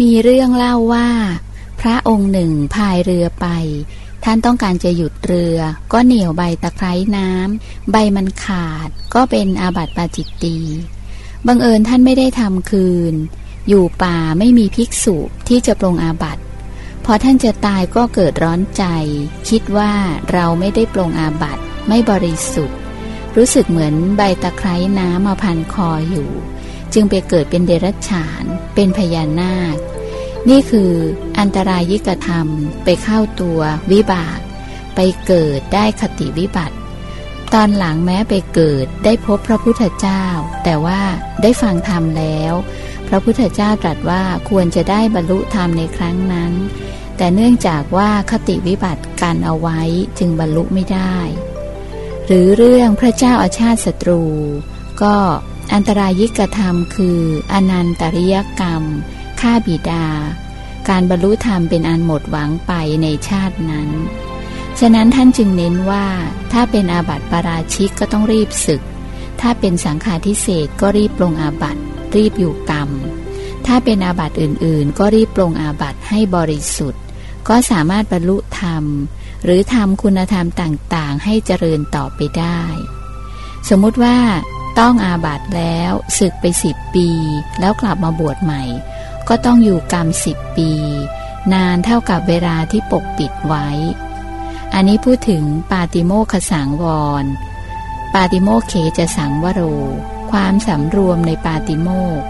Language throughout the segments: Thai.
มีเรื่องเล่าว่า พระองค์หนึ่งพายเรือไป ท่านต้องการจะหยุดเรือ ก็เหนี่ยวใบตะไคร้น้ำใบมันขาด ก็เป็นอาบัติปาจิตตีบังเอิญท่านไม่ได้ทำคืน อยู่ป่าไม่มีภิกษุที่จะปรงอาบัติพอท่านจะตายก็เกิดร้อนใจ คิดว่าเราไม่ได้ปรงอาบัติไม่บริสุทธิ์ รู้สึกเหมือนใบตะไคร้น้ำมาพันคออยู่ จึงไปเกิดเป็นเดรัจฉาน เป็นพญานาค นี่คืออันตรายิกธรรมไปเข้าตัววิบาก ไปเกิดได้คติวิบัติ ตอนหลังแม้ไปเกิดได้พบพระพุทธเจ้า แต่ว่าได้ฟังธรรมแล้ว พระพุทธเจ้าตรัสว่าควรจะได้บรรลุธรรมในครั้งนั้น แต่เนื่องจากว่าคติวิบัติการเอาไว้จึงบรรลุไม่ได้ หรือเรื่องพระเจ้าอาชาติศัตรู ก็ อันตรายิกธรรมคืออนันตริยกรรมฆ่าบิดา การบรรลุธรรมเป็นอันหมดหวังไปในชาตินั้น ฉะนั้นท่านจึงเน้นว่า ถ้าเป็นอาบัติปราชิกก็ต้องรีบศึก ถ้าเป็นสังฆาทิเศษก็รีบลงอาบัติรีบอยู่กรรม ถ้าเป็นอาบัติอื่นๆ ก็รีบปรงอาบัติให้บริสุทธิ์ ก็สามารถบรรลุธรรม หรือทำคุณธรรมต่างๆ ให้เจริญต่อไปได้ สมมติว่า ต้องอาบัตแล้วศึกไปสิบปี แล้วกลับมาบวชใหม่ ก็ต้องอยู่กรรมสิบปี นานเท่ากับเวลาที่ปกปิดไว้ อันนี้พูดถึงปาติโมขสังวร ปาติโมเขจะสังวโร ความสำรวมในปาติโมก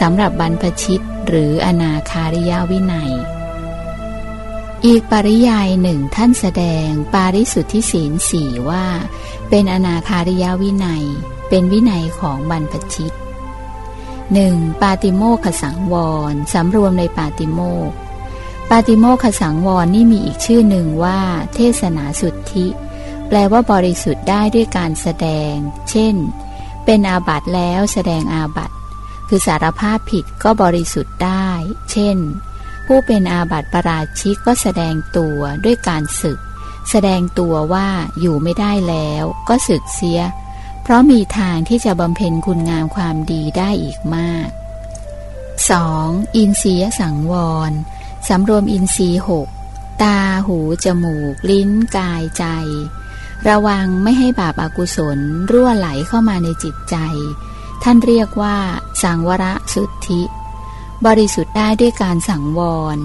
สำหรับบรรพชิตหรืออนาคาริยาวินัย อีกปริยายหนึ่งท่านแสดงปาริสุทธิศีลสี่ว่า เป็นอนาคาริยวินัย เป็นวินัยของบรรพชิตหนึ่งปาติโมขสังวรสำรวมในปาติโมกปาติโมขสังวรนี่มีอีกชื่อหนึ่งว่า เทศนาสุทธิ แปลว่าบริสุทธิ์ได้ด้วยการแสดง เช่น เป็นอาบัตแล้วแสดงอาบัตคือสารภาพผิดก็บริสุทธิ์ได้ เช่น ผู้เป็นอาบัติปราชิกก็แสดงตัวด้วยการศึก แสดงตัวว่าอยู่ไม่ได้แล้ว ก็ศึกเสีย เพราะมีทางที่จะบำเพ็ญคุณงามความดีได้อีกมาก 2. อินทรียสังวร สำรวมอินทรีย์หกตาหู จมูก ลิ้น กายใจ ระวังไม่ให้บาปอากุศล รั่วไหลเข้ามาในจิตใจ ท่านเรียกว่า สังวรสุทธิ บริสุทธิ์ได้ด้วยการสังวร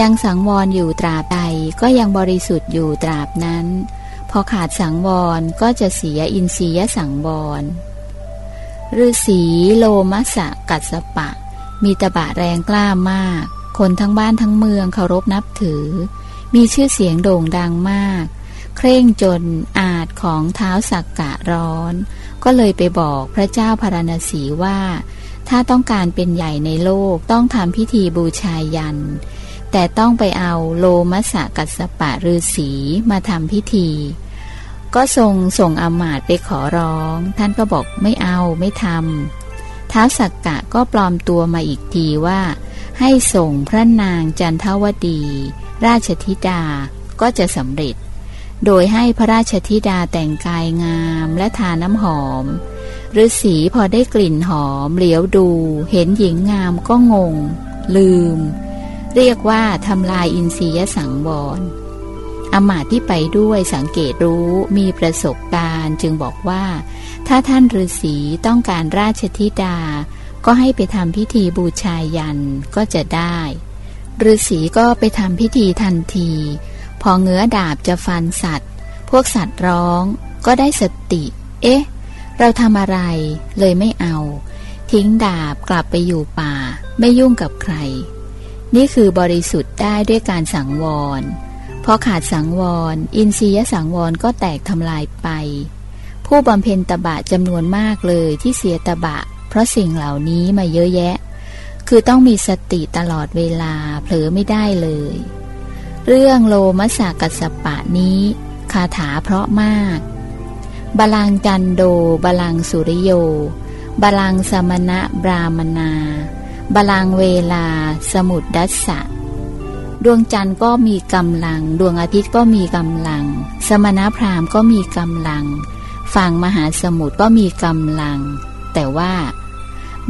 ยังสังวรอยู่ตราบใดก็ยังบริสุทธิ์อยู่ตราบนั้น พอขาดสังวรก็จะเสียอินทรียสังวรฤาษีโลมัสะกัสปะ มีตบะแรงกล้ามาก คนทั้งบ้านทั้งเมืองเคารพนับถือ มีชื่อเสียงโด่งดังมาก เคร่งจนอาจของเท้าสักกะร้อน ก็เลยไปบอกพระเจ้าพารณสีว่า ถ้าต้องการเป็นใหญ่ในโลกต้องทำพิธีบูชายัน แต่ต้องไปเอาโลมัสกัสปะฤาษีมาทำพิธี ก็ทรงส่งอมาตไปขอร้อง ท่านก็บอกไม่เอาไม่ทำท้าวสักกะก็ปลอมตัวมาอีกทีว่า ให้ส่งพระนางจันทวดี ราชธิดาก็จะสำเร็จ โดยให้พระราชธิดาแต่งกายงามและทาน้ำหอมฤาษีพอได้กลิ่นหอมเหลียวดู เห็นหญิงงามก็งง ลืม เรียกว่าทำลายอินทรียสังวรอมาตที่ไปด้วยสังเกตรู้มีประสบการณ์จึงบอกว่า ถ้าท่านฤาษีต้องการราชธิดา ก็ให้ไปทำพิธีบูชายันก็จะได้ฤาษีก็ไปทำพิธีทันที พอเงื้อดาบจะฟันสัตว์ พวกสัตว์ร้องก็ได้สติ เอ๊ะ เราทำอะไรเลยไม่เอา ทิ้งดาบกลับไปอยู่ป่า ไม่ยุ่งกับใคร นี่คือบริสุทธิ์ได้ด้วยการสังวรพอขาดสังวร อินทรียสังวรก็แตกทำลายไป ผู้บำเพ็ญตบะจำนวนมากเลยที่เสียตบะ เพราะสิ่งเหล่านี้มาเยอะแยะ คือต้องมีสติตลอดเวลาเผลอไม่ได้เลย เรื่องโลมสากัสปะนี้ คาถาเพราะมาก บาลังจันโดบาลังสุริโยบาลังสมณะบรามนา บาลังเวลา สมุดดัสสะ ดวงจันทร์ก็มีกำลัง ดวงอาทิตย์ก็มีกำลัง สมณพราหมณ์ก็มีกำลัง ฝั่งมหาสมุทรก็มีกำลัง แต่ว่า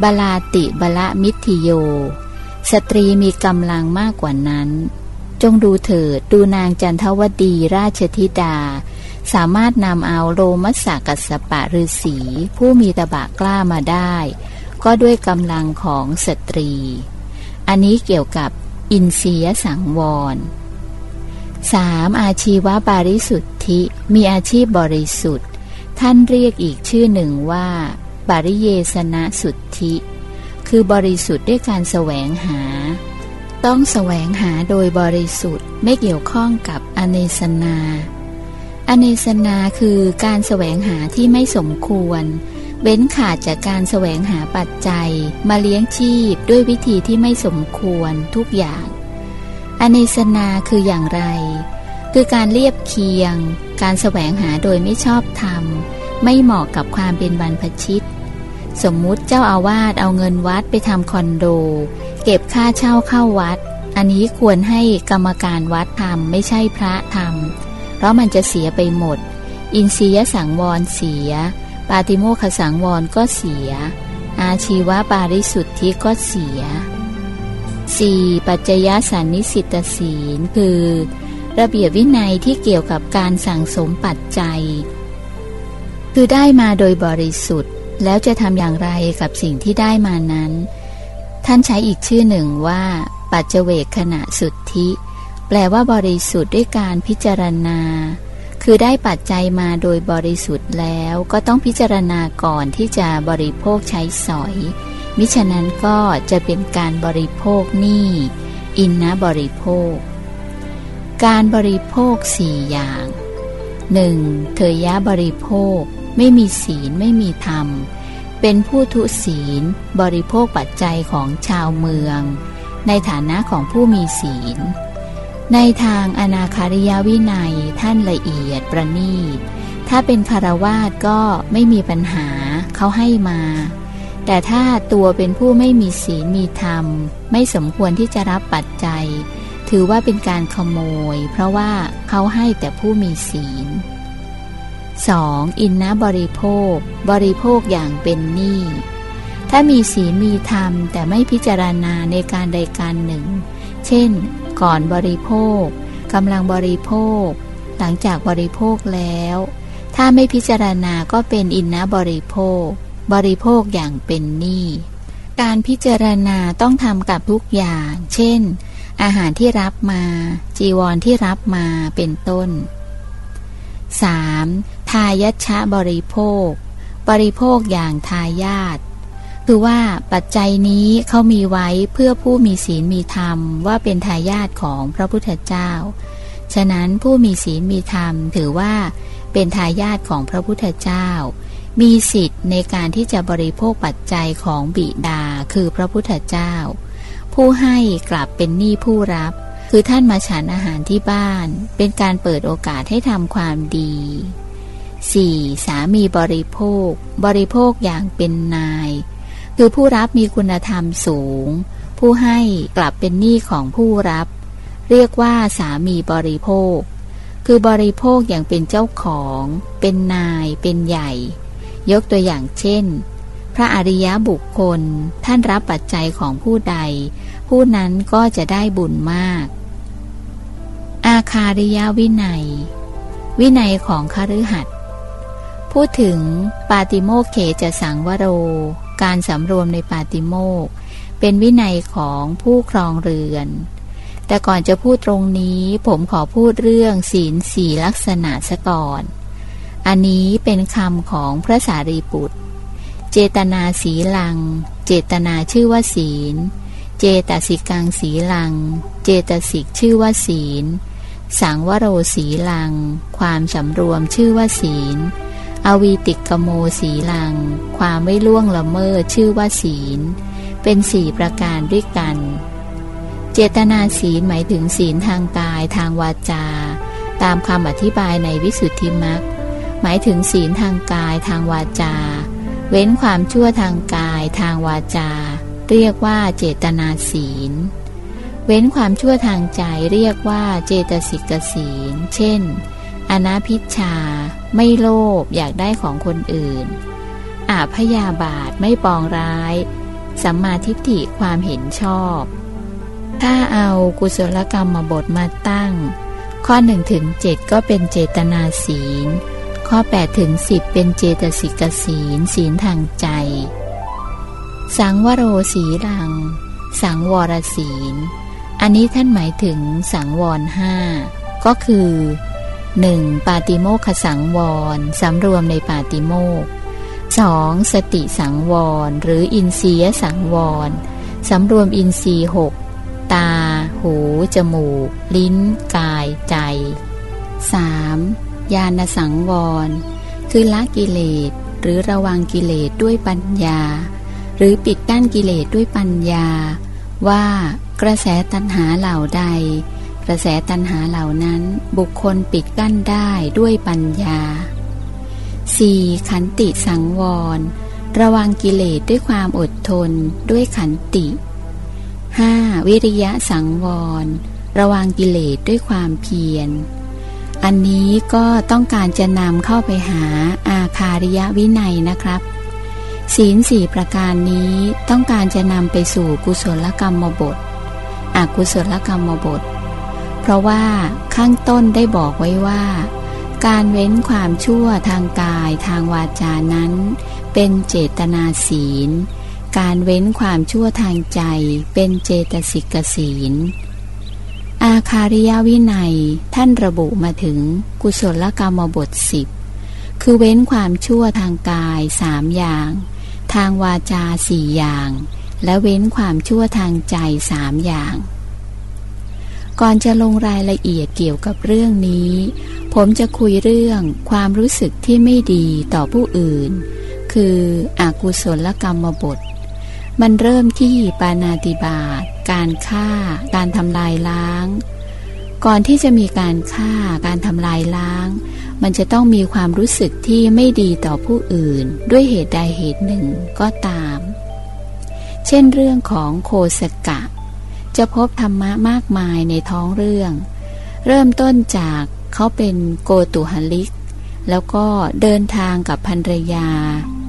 บาลาติบาละมิทิโย สตรีมีกำลังมากกว่านั้น จงดูเถิดดูนางจันทวดีราชธิดา สามารถนำเอาโรมัสสกัสปะฤาษีผู้มีตบะกล้ามาได้ ก็ด้วยกำลังของสตรี อันนี้เกี่ยวกับอินเสียสังวร 3. อาชีวบาริสุทธิมีอาชีพบริสุทธิ์ ท่านเรียกอีกชื่อหนึ่งว่า บาริเยสนะสุทธิ คือบริสุทธิ์ด้วยการแสวงหา ต้องแสวงหาโดยบริสุทธิ์ไม่เกี่ยวข้องกับอเนสนา อเนสนาคือการแสวงหาที่ไม่สมควร เว้นขาดจากการแสวงหาปัจจัย มาเลี้ยงชีพด้วยวิธีที่ไม่สมควรทุกอย่าง อเนสนาคืออย่างไร คือการเรียบเคียง การแสวงหาโดยไม่ชอบธรรม ไม่เหมาะกับความเป็นบรรพชิต สมมุติเจ้าอาวาสเอาเงินวัดไปทำคอนโด เก็บค่าเช่าเข้าวัด อันนี้ควรให้กรรมการวัดทำไม่ใช่พระทำเพราะมันจะเสียไปหมด อินทรียสังวรเสีย ปาติโมขสังวรก็เสีย อาชีวปาริสุทธิก็เสีย 4. ปัจจยสันนิสิตศีล คือ ระเบียบวินัยที่เกี่ยวกับการสั่งสมปัจจัย คือได้มาโดยบริสุทธิ์ แล้วจะทำอย่างไรกับสิ่งที่ได้มานั้น ท่านใช้อีกชื่อหนึ่งว่า ปัจเจเวกขณะสุทธิ แปลว่าบริสุทธิ์ด้วยการพิจารณา คือได้ปัจจัยมาโดยบริสุทธิ์แล้วก็ต้องพิจารณาก่อนที่จะบริโภคใช้สอย มิฉะนั้นก็จะเป็นการบริโภคหนี้อินนะบริโภค การบริโภคสี่อย่าง 1. เถยยะบริโภค ไม่มีศีลไม่มีธรรม เป็นผู้ทุศีล บริโภคปัจจัยของชาวเมือง ในฐานะของผู้มีศีล ในทางอนาคาริยวินัยท่านละเอียดประณีต ถ้าเป็นคารวาสก็ไม่มีปัญหาเขาให้มา แต่ถ้าตัวเป็นผู้ไม่มีศีลมีธรรม ไม่สมควรที่จะรับปัจจัย ถือว่าเป็นการขโมย เพราะว่าเขาให้แต่ผู้มีศีล 2. อินนะบริโภค บริโภคอย่างเป็นหนี้ถ้ามีศีลมีธรรมแต่ไม่พิจารณาในการใดการหนึ่ง เช่น ก่อนบริโภคกำลังบริโภค หลังจากบริโภคแล้ว ถ้าไม่พิจารณาก็เป็นอินนะบริโภค บริโภคอย่างเป็นหนี้การพิจารณาต้องทำกับทุกอย่าง เช่น อาหารที่รับมา จีวรที่รับมาเป็นต้น 3. ทายชะบริโภค บริโภคอย่างทายาท คือว่าปัจจัยนี้เขามีไว้เพื่อผู้มีศีลมีธรรมว่าเป็นทายาทของพระพุทธเจ้า ฉะนั้นผู้มีศีลมีธรรมถือว่าเป็นทายาทของพระพุทธเจ้า มีสิทธิ์ในการที่จะบริโภคปัจจัยของบิดาคือพระพุทธเจ้า ผู้ให้กลับเป็นหนี้ผู้รับ คือท่านมาฉันอาหารที่บ้าน เป็นการเปิดโอกาสให้ทำความดี 4. สามีบริโภค บริโภคอย่างเป็นนาย คือผู้รับมีคุณธรรมสูง ผู้ให้กลับเป็นหนี้ของผู้รับ เรียกว่าสามีบริโภค คือบริโภคอย่างเป็นเจ้าของ เป็นนาย เป็นใหญ่ ยกตัวอย่างเช่น พระอริยบุคคลท่านรับปัจจัยของผู้ใด ผู้นั้นก็จะได้บุญมาก อาคาริยวินัย วินัยของคฤหัสถ์พูดถึงปาติโมเขจะสังวโร การสำรวมในปาติโมกเป็นวินัยของผู้ครองเรือน แต่ก่อนจะพูดตรงนี้ผมขอพูดเรื่องศีลสี่ลักษณะซะก่อน อันนี้เป็นคำของพระสารีบุตร เจตนาสีลัง เจตนาชื่อว่าศีล เจตสิกังสีลัง เจตสิกชื่อว่าศีล สังวโรสีลัง ความสำรวมชื่อว่าศีล อวีติกโมสีลัง ความไม่ล่วงละเมิดชื่อว่าศีล เป็นสี่ประการด้วยกัน เจตนาศีลหมายถึงศีลทางกายทางวาจา ตามคำอธิบายในวิสุทธิมรรคหมายถึงศีลทางกายทางวาจา เว้นความชั่วทางกายทางวาจา เรียกว่าเจตนาศีล เว้นความชั่วทางใจเรียกว่าเจตสิกศีล เช่น อนาพิชชา ไม่โลภอยากได้ของคนอื่น อาพยาบาทไม่ปองร้าย สัมมาทิฏฐิความเห็นชอบ ถ้าเอากุศลกรรมมาบทมาตั้ง ข้อ1ถึง7ก็เป็นเจตนาศีล ข้อ8ถึง10 เป็นเจตสิกศีล ศีลทางใจ สังวโรสีรัง สังวรศีล อันนี้ท่านหมายถึงสังวรห้าก็คือ 1. ปาติโมขสังวรสำรวมในปาติโมก 2. สติสังวร หรืออินทรียสังวรสำรวมอินทรีย์หกตา หู จมูก ลิ้น กาย ใจ 3. ญาณสังวร คือละกิเลส หรือระวังกิเลสด้วยปัญญา หรือปิดกั้นกิเลสด้วยปัญญา ว่ากระแสตัณหาเหล่าใด ระแสตัณหาเหล่านั้นบุคคลปิดกั้นได้ด้วยปัญญา 4. ขันติสังวร ระวังกิเลสด้วยความอดทนด้วยขันติ 5. วิริยะสังวร ระวังกิเลสด้วยความเพียร อันนี้ก็ต้องการจะนำเข้าไปหาอาคาริยวินัยนะครับศีลสี่ประการนี้ต้องการจะนำไปสู่กุศลกรรมบท อกุศลกรรมบท เพราะว่าข้างต้นได้บอกไว้ว่า การเว้นความชั่วทางกายทางวาจานั้น เป็นเจตนาศีล การเว้นความชั่วทางใจเป็นเจตสิกศีล อาคาริยวินัยท่านระบุมาถึงกุศลกรรมบทสิบคือเว้นความชั่วทางกายสามอย่าง ทางวาจาสี่อย่าง และเว้นความชั่วทางใจสามอย่าง ก่อนจะลงรายละเอียดเกี่ยวกับเรื่องนี้ ผมจะคุยเรื่องความรู้สึกที่ไม่ดีต่อผู้อื่น คืออกุศลกรรมบท มันเริ่มที่ปานาติบาตการฆ่า การทำลายล้าง ก่อนที่จะมีการฆ่าการทำลายล้าง มันจะต้องมีความรู้สึกที่ไม่ดีต่อผู้อื่น ด้วยเหตุใดเหตุหนึ่งก็ตาม เช่นเรื่องของโคสกะ จะพบธรรมะมากมายในท้องเรื่อง เริ่มต้นจากเขาเป็นโกตุหลิก แล้วก็เดินทางกับภรรยา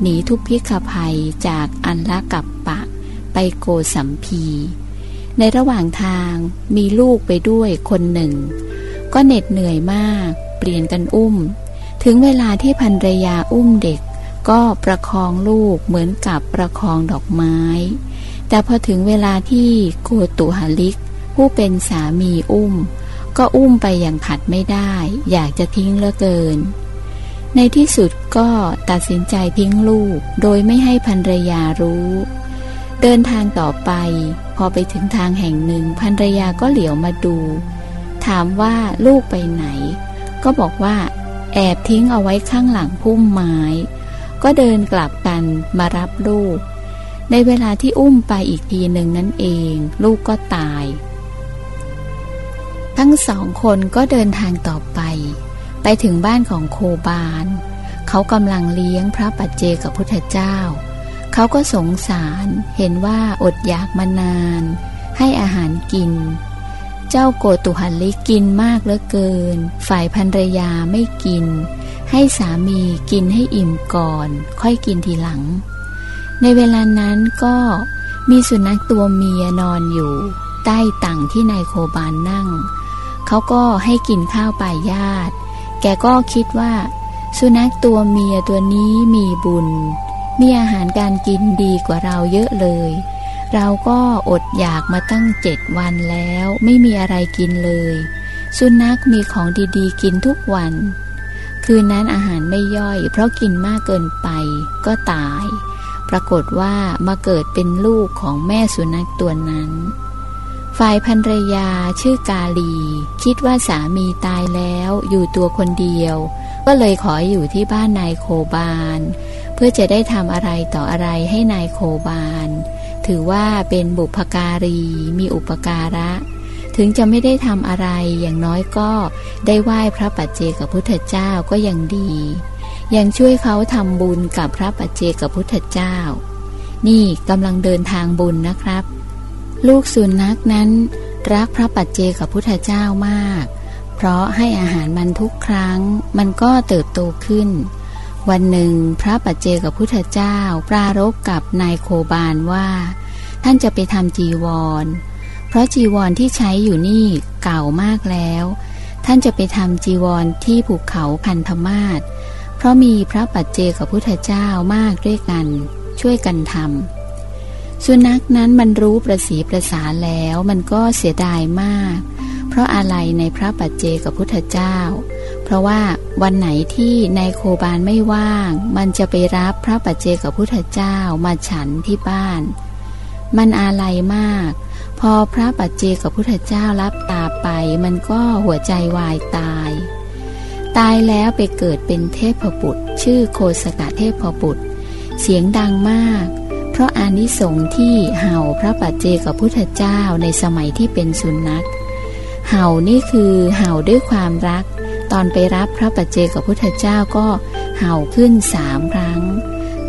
หนีทุพพิกภัยจากอันละกับปะ ไปโกสัมพี ในระหว่างทางมีลูกไปด้วยคนหนึ่ง ก็เหน็ดเหนื่อยมาก เปลี่ยนกันอุ้ม ถึงเวลาที่ภรรยาอุ้มเด็ก ก็ประคองลูกเหมือนกับประคองดอกไม้ แต่พอถึงเวลาที่โกตุหลิก ผู้เป็นสามีอุ้ม ก็อุ้มไปอย่างขัดไม่ได้ อยากจะทิ้งเหลือเกิน ในที่สุดก็ตัดสินใจทิ้งลูก โดยไม่ให้ภรรยารู้ เดินทางต่อไป พอไปถึงทางแห่งหนึ่งภรรยาก็เหลียวมาดู ถามว่าลูกไปไหน ก็บอกว่า แอบทิ้งเอาไว้ข้างหลังพุ่มไม้ ก็เดินกลับกันมารับลูก ในเวลาที่อุ้มไปอีกทีหนึ่งนั่นเอง ลูกก็ตาย ทั้งสองคนก็เดินทางต่อไป ไปถึงบ้านของโคบาน เขากำลังเลี้ยงพระปัจเจกับพุทธเจ้า เขาก็สงสารเห็นว่าอดอยากมานาน ให้อาหารกิน เจ้าโกตุหันลิกินมากเหลือเกิน ฝ่ายภรรยาไม่กิน ให้สามีกินให้อิ่มก่อน ค่อยกินทีหลัง ในเวลานั้นก็มีสุนัขตัวเมียนอนอยู่ใต้ตังที่นายโคบานนั่ง เขาก็ให้กินข้าวปลายญาติ แกก็คิดว่า สุนัขตัวเมียตัวนี้มีบุญ มีอาหารการกินดีกว่าเราเยอะเลย เราก็อดอยากมาตั้งเจ็ดวันแล้ว ไม่มีอะไรกินเลย สุนัขมีของดีๆ กินทุกวัน คืนนั้นอาหารไม่ย่อย เพราะกินมากเกินไปก็ตาย ปรากฏว่ามาเกิดเป็นลูกของแม่สุนัขตัวนั้น ฝ่ายภรรยาชื่อกาลี คิดว่าสามีตายแล้วอยู่ตัวคนเดียว ก็เลยขออยู่ที่บ้านนายโคบานเพื่อจะได้ทำอะไรต่ออะไรให้นายโคบานถือว่าเป็นบุพการีมีอุปการะถึงจะไม่ได้ทำอะไรอย่างน้อยก็ได้ไหว้พระปัจเจกพุทธเจ้าก็ยังดี ยังช่วยเขาทำบุญกับพระปัจเจกพุทธเจ้า นี่กำลังเดินทางบุญนะครับ ลูกสุนัขนั้น รักพระปัจเจกับพุทธเจ้ามาก เพราะให้อาหารมันทุกครั้ง มันก็เติบโตขึ้น วันหนึ่งพระปัจเจกับพุทธเจ้าปรารบกับนายโคบานว่า ท่านจะไปทำจีวร เพราะจีวรที่ใช้อยู่นี่เก่ามากแล้ว ท่านจะไปทำจีวรที่ภูเขาพันธมาศ เพราะมีพระปัจเจกับพุทธเจ้ามากด้วยกัน ช่วยกันทำสุนัขนั้นมันรู้ประสีประสาแล้วมันก็เสียดายมาก เพราะอะไรในพระปัจเจกับพุทธเจ้า เพราะว่าวันไหนที่ในโคบาลไม่ว่าง มันจะไปรับพระปัจเจกับพุทธเจ้ามาฉันที่บ้าน มันอาลัยมากพอพระปัจเจกับพุทธเจ้ารับตาไป มันก็หัวใจวายตาย ตายแล้วไปเกิดเป็นเทพบุตร ชื่อโคสกะเทพบุตร เสียงดังมาก เพราะอานิสงส์ที่เห่าพระปัจเจกับพุทธเจ้าในสมัยที่เป็นสุนัข เห่านี่คือเห่าด้วยความรัก ตอนไปรับพระปัจเจกับพุทธเจ้าก็เห่าขึ้นสามครั้ง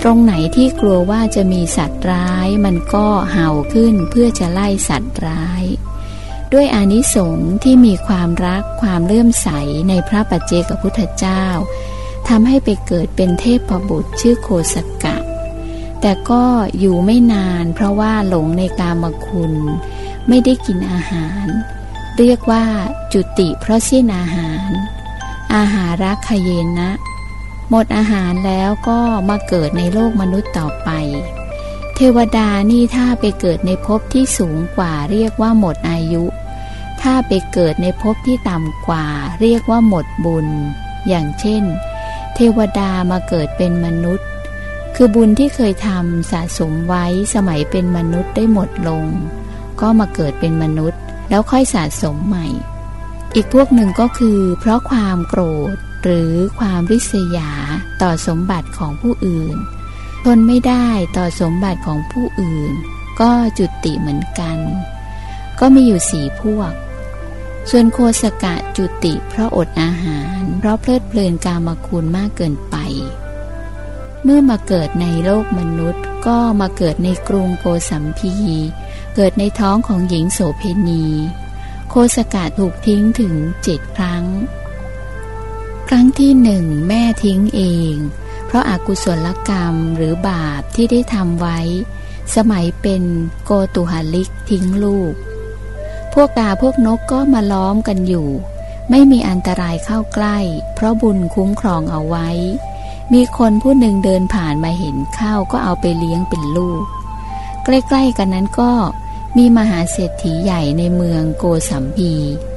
ตรงไหนที่กลัวว่าจะมีสัตว์ร้าย มันก็เห่าขึ้นเพื่อจะไล่สัตว์ร้าย ด้วยอานิสงส์ที่มีความรักความเลื่อมใสในพระปัจเจกพุทธเจ้าทำให้ไปเกิดเป็นเทพประบุตรชื่อโคสกะ แต่ก็อยู่ไม่นานเพราะว่าหลงในกามคุณ ไม่ได้กินอาหาร เรียกว่าจุติเพราะสิ้นอาหาร อาหารักขเยนะ หมดอาหารแล้วก็มาเกิดในโลกมนุษย์ต่อไป เทวดานี่ถ้าไปเกิดในภพที่สูงกว่าเรียกว่าหมดอายุ ถ้าไปเกิดในภพที่ต่ำกว่า เรียกว่าหมดบุญ อย่างเช่น เทวดามาเกิดเป็นมนุษย์ คือบุญที่เคยทำสะสมไว้สมัยเป็นมนุษย์ได้หมดลง ก็มาเกิดเป็นมนุษย์ แล้วค่อยสะสมใหม่ อีกพวกหนึ่งก็คือ เพราะความโกรธหรือความริษยาต่อสมบัติของผู้อื่น ทนไม่ได้ต่อสมบัติของผู้อื่น ก็จุติเหมือนกัน ก็มีอยู่สี่พวก ส่วนโคสกะจุติเพราะอดอาหาร เพราะเพลิดเพลินกามคุณมากเกินไป เมื่อมาเกิดในโลกมนุษย์ ก็มาเกิดในกรุงโกสัมพี เกิดในท้องของหญิงโสเพณี โคสกะถูกทิ้งถึงเจ็ดครั้ง ครั้งที่หนึ่งแม่ทิ้งเอง เพราะอากุศลกรรมหรือบาปที่ได้ทำไว้ สมัยเป็นโกตุหาลิกทิ้งลูก พวกกาพวกนกก็มาล้อมกันอยู่ ไม่มีอันตรายเข้าใกล้ เพราะบุญคุ้มครองเอาไว้ มีคนผู้หนึ่งเดินผ่านมาเห็นข้าวก็เอาไปเลี้ยงเป็นลูก ใกล้ๆกันนั้นก็มีมหาเศรษฐีใหญ่ในเมืองโกสัมพี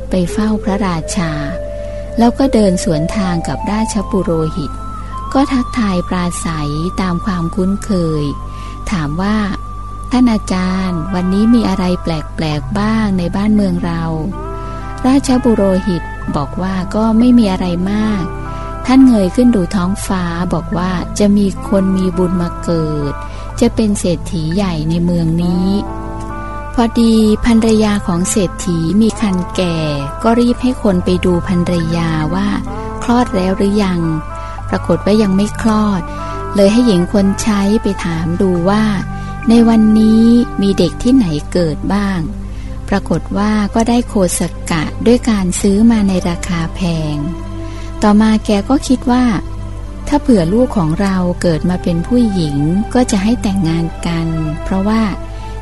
ไปเฝ้าพระราชา แล้วก็เดินสวนทางกับราชปุโรหิต ก็ทักทายปราศัยตามความคุ้นเคย ถามว่า ท่านอาจารย์ วันนี้มีอะไรแปลกๆบ้างในบ้านเมืองเรา ราชบุโรหิตบอกว่าก็ไม่มีอะไรมาก ท่านเงยขึ้นดูท้องฟ้าบอกว่าจะมีคนมีบุญมาเกิด จะเป็นเศรษฐีใหญ่ในเมืองนี้ พอดีภรรยาของเศรษฐีมีคันแก่ ก็รีบให้คนไปดูภรรยาว่าคลอดแล้วหรือยัง ปรากฏว่ายังไม่คลอด เลยให้หญิงคนใช้ไปถามดูว่า ในวันนี้มีเด็กที่ไหนเกิดบ้าง ปรากฏว่าก็ได้โคสกะด้วยการซื้อมาในราคาแพง ต่อมาแกก็คิดว่า ถ้าเผื่อลูกของเราเกิดมาเป็นผู้หญิงก็จะให้แต่งงานกัน เพราะว่า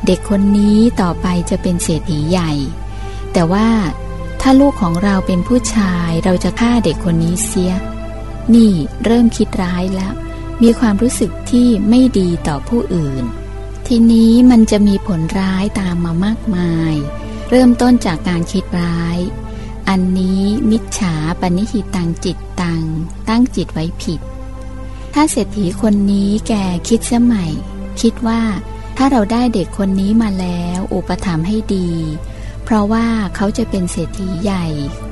เด็กคนนี้ต่อไปจะเป็นเศรษฐีใหญ่ แต่ว่าถ้าลูกของเราเป็นผู้ชายเราจะฆ่าเด็กคนนี้เสีย นี่เริ่มคิดร้ายแล้ว มีความรู้สึกที่ไม่ดีต่อผู้อื่น ทีนี้มันจะมีผลร้ายตามมามากมาย เริ่มต้นจากการคิดร้าย อันนี้มิจฉาปณิหิตังจิตตัง ตั้งจิตไว้ผิด ถ้าเศรษฐีคนนี้แกคิดสมัยคิดว่าถ้าเราได้เด็กคนนี้มาแล้วอุปถัมภ์ให้ดี เพราะว่าเขาจะเป็นเศรษฐีใหญ่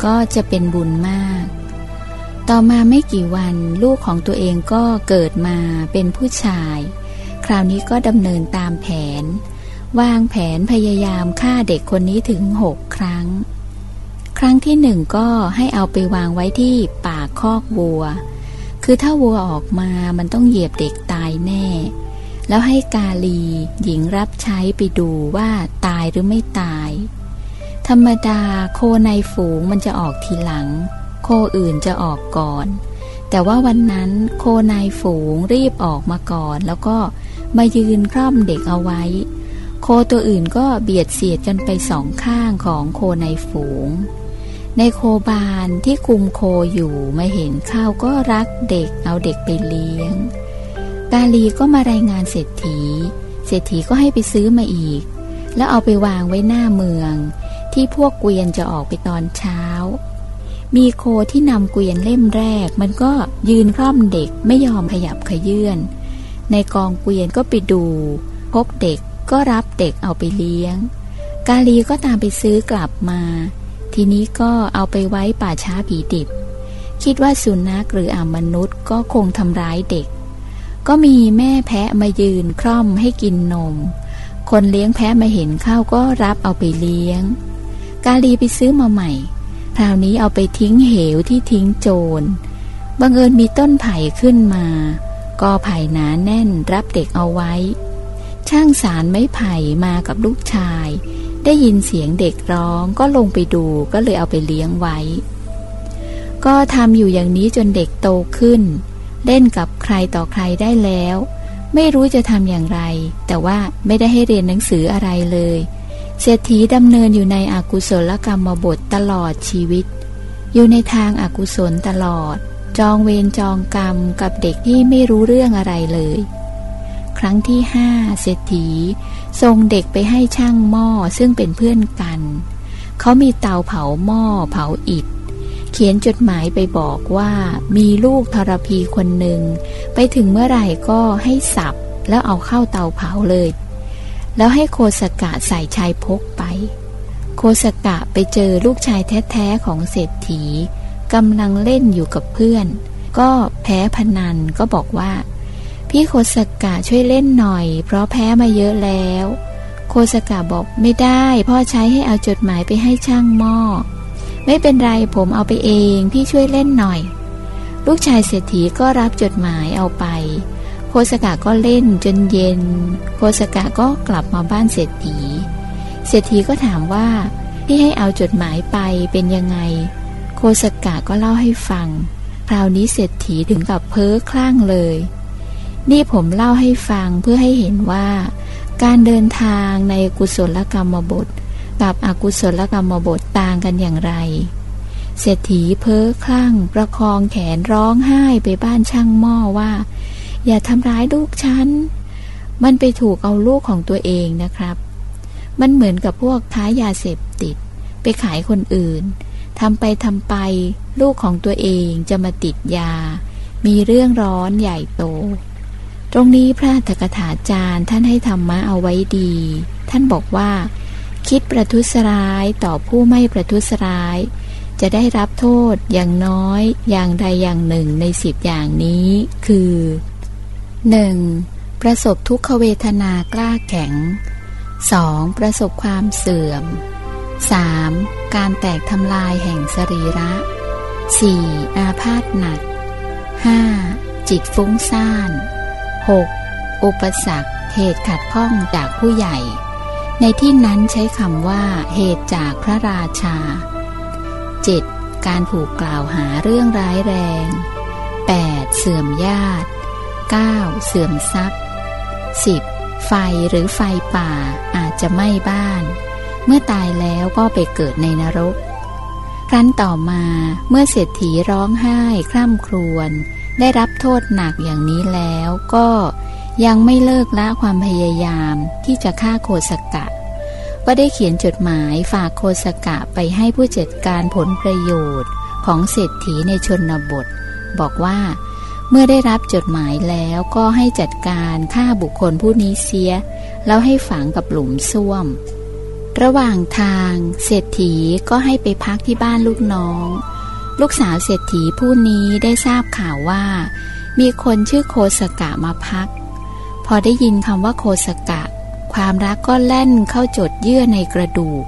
ก็จะเป็นบุญมาก ต่อมาไม่กี่วันลูกของตัวเองก็เกิดมาเป็นผู้ชาย คราวนี้ก็ดำเนินตามแผน วางแผนพยายามฆ่าเด็กคนนี้ถึงหกครั้ง ครั้งที่หนึ่งก็ให้เอาไปวางไว้ที่ปากคอกวัว คือถ้าวัวออกมามันต้องเหยียบเด็กตายแน่ แล้วให้กาลีหญิงรับใช้ไปดูว่าตายหรือไม่ตาย ธรรมดาโคในฝูงมันจะออกทีหลัง โคอื่นจะออกก่อน แต่ว่าวันนั้นโคในฝูงรีบออกมาก่อน แล้วก็มายืนคร่อมเด็กเอาไว้ โคตัวอื่นก็เบียดเสียดกันไปสองข้างของโคในฝูง ในโคบานที่คุมโคอยู่มาเห็นข้าวก็รักเด็กเอาเด็กไปเลี้ยง กาลีก็มารายงานเศรษฐี เศรษฐีก็ให้ไปซื้อมาอีก แล้วเอาไปวางไว้หน้าเมือง ที่พวกเกวียนจะออกไปตอนเช้า มีโคที่นำเกวียนเล่มแรก มันก็ยืนคล่อมเด็กไม่ยอมขยับขยื่น ในกองเกวียนก็ไปดู พบเด็กก็รับเด็กเอาไปเลี้ยง กาลีก็ตามไปซื้อกลับมา ทีนี้ก็เอาไปไว้ป่าช้าผีดิบ คิดว่าสุนัขหรืออามนุษย์ก็คงทำร้ายเด็ก ก็มีแม่แพะมายืนคร่อมให้กินนม คนเลี้ยงแพะมาเห็นข้าวก็รับเอาไปเลี้ยง กาลีไปซื้อมาใหม่ คราวนี้เอาไปทิ้งเหวที่ทิ้งโจร บังเอิญมีต้นไผ่ขึ้นมา ก็ไผ่หนาแน่นรับเด็กเอาไว้ ช่างสารไม้ไผ่มากับลูกชาย ได้ยินเสียงเด็กร้องก็ลงไปดูก็เลยเอาไปเลี้ยงไว้ ก็ทำอยู่อย่างนี้จนเด็กโตขึ้น เล่นกับใครต่อใครได้แล้ว ไม่รู้จะทำอย่างไร แต่ว่าไม่ได้ให้เรียนหนังสืออะไรเลย เศรษฐีดำเนินอยู่ในอากุศลกรรมบทตลอดชีวิต อยู่ในทางอากุศลตลอด จองเวรจองกรรมกับเด็กที่ไม่รู้เรื่องอะไรเลย ครั้งที่ห้าเศรษฐีส่งเด็กไปให้ช่างหม้อซึ่งเป็นเพื่อนกัน เขามีเตาเผาหม้อเผาอิฐ เขียนจดหมายไปบอกว่ามีลูกทรพีคนหนึ่ง ไปถึงเมื่อไหร่ก็ให้สับแล้วเอาเข้าเตาเผาเลย แล้วให้โคสกะใส่ชายพกไป โคสกะไปเจอลูกชายแท้ๆของเศรษฐีกำลังเล่นอยู่กับเพื่อน ก็แพ้พนันก็บอกว่า พี่โคสกะช่วยเล่นหน่อย เพราะแพ้มาเยอะแล้ว โคสกะบอกไม่ได้พ่อใช้ให้เอาจดหมายไปให้ช่างหม้อ ไม่เป็นไรผมเอาไปเองพี่ช่วยเล่นหน่อย ลูกชายเศรษฐีก็รับจดหมายเอาไป โคสกะก็เล่นจนเย็น โคสกะก็กลับมาบ้านเศรษฐี เศรษฐีก็ถามว่าพี่ให้เอาจดหมายไปเป็นยังไง โคสกะก็เล่าให้ฟัง คราวนี้เศรษฐีถึงกับเพ้อคลั่งเลย นี่ผมเล่าให้ฟังเพื่อให้เห็นว่า การเดินทางในกุศลกรรมบท กับอกุศลกรรมบทต่างกันอย่างไร เศรษฐีเพ้อคลั่งประคองแขนร้องไห้ไปบ้านช่างหม้อว่า อย่าทำร้ายลูกฉัน มันไปถูกเอาลูกของตัวเองนะครับ มันเหมือนกับพวกท้ายาเสพติด ไปขายคนอื่นทำไปทำไป ลูกของตัวเองจะมาติดยา มีเรื่องร้อนใหญ่โต ตรงนี้พระธกถาจารย์ท่านให้ธรรมะเอาไว้ดี ท่านบอกว่า คิดประทุษร้ายต่อผู้ไม่ประทุษร้าย จะได้รับโทษอย่างน้อยอย่างใดอย่างหนึ่งในสิบอย่างนี้ คือ 1. ประสบทุกขเวทนากล้าแข็ง 2. ประสบความเสื่อม 3. การแตกทำลายแห่งสรีระ 4. อาพาธหนัก 5. จิตฟุ้งซ่าน 6. อุปสรรคเหตุขัดข้องจากผู้ใหญ่ ในที่นั้นใช้คำว่า เหตุจากพระราชา 7. การถูกกล่าวหาเรื่องร้ายแรง 8. เสื่อมญาติ 9. เสื่อมทรัพย์ 10. ไฟหรือไฟป่าอาจจะไหม้บ้าน เมื่อตายแล้วก็ไปเกิดในนรก ครั้นต่อมาเมื่อเศรษฐีร้องไห้คร่ำครวญได้รับโทษหนักอย่างนี้แล้วก็ยังไม่เลิกละความพยายามที่จะฆ่าโคสกะ ก็ได้เขียนจดหมายฝากโคสกะไปให้ผู้จัดการผลประโยชน์ของเศรษฐีในชนบท บอกว่า เมื่อได้รับจดหมายแล้วก็ให้จัดการฆ่าบุคคลผู้นี้เสีย แล้วให้ฝังกับหลุมซ่วม ระหว่างทางเศรษฐีก็ให้ไปพักที่บ้านลูกน้อง ลูกสาวเศรษฐีผู้นี้ได้ทราบข่าวว่า มีคนชื่อโคสกะมาพัก พอได้ยินคำว่าโคสกะ ความรักก็แล่นเข้าจดเยื่อในกระดูก